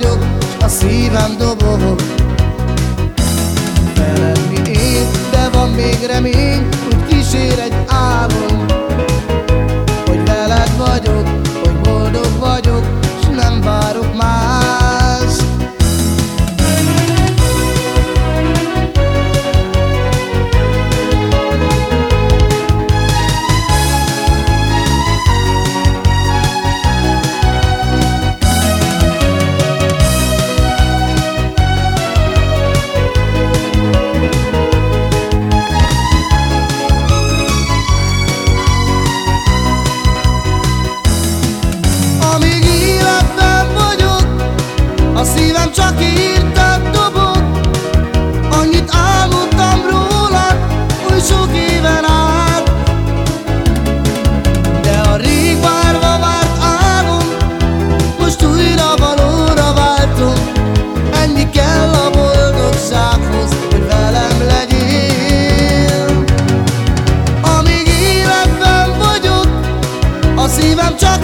vagyok, a szívem dobog Feledni én, de van még remény.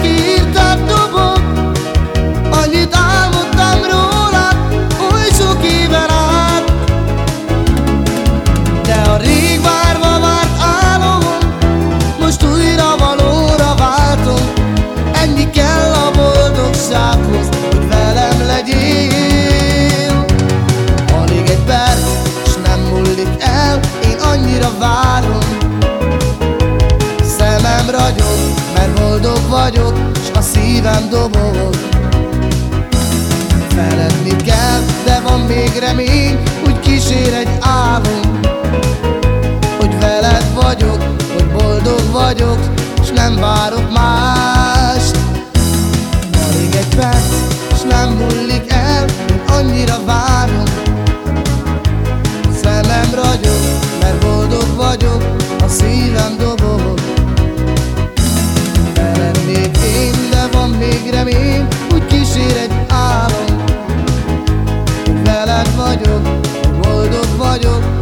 Szívem csak vagyok S a szívem dobog. Feledni kell, de van még remény Úgy kísér egy álom Hogy veled vagyok, hogy boldog vagyok S nem várok mást. Alig egy perc, s nem múlik el Én annyira várom. Szemem ragyog, mert boldog vagyok A szívem Kísér egy álom. Veled vagyok, boldog vagyok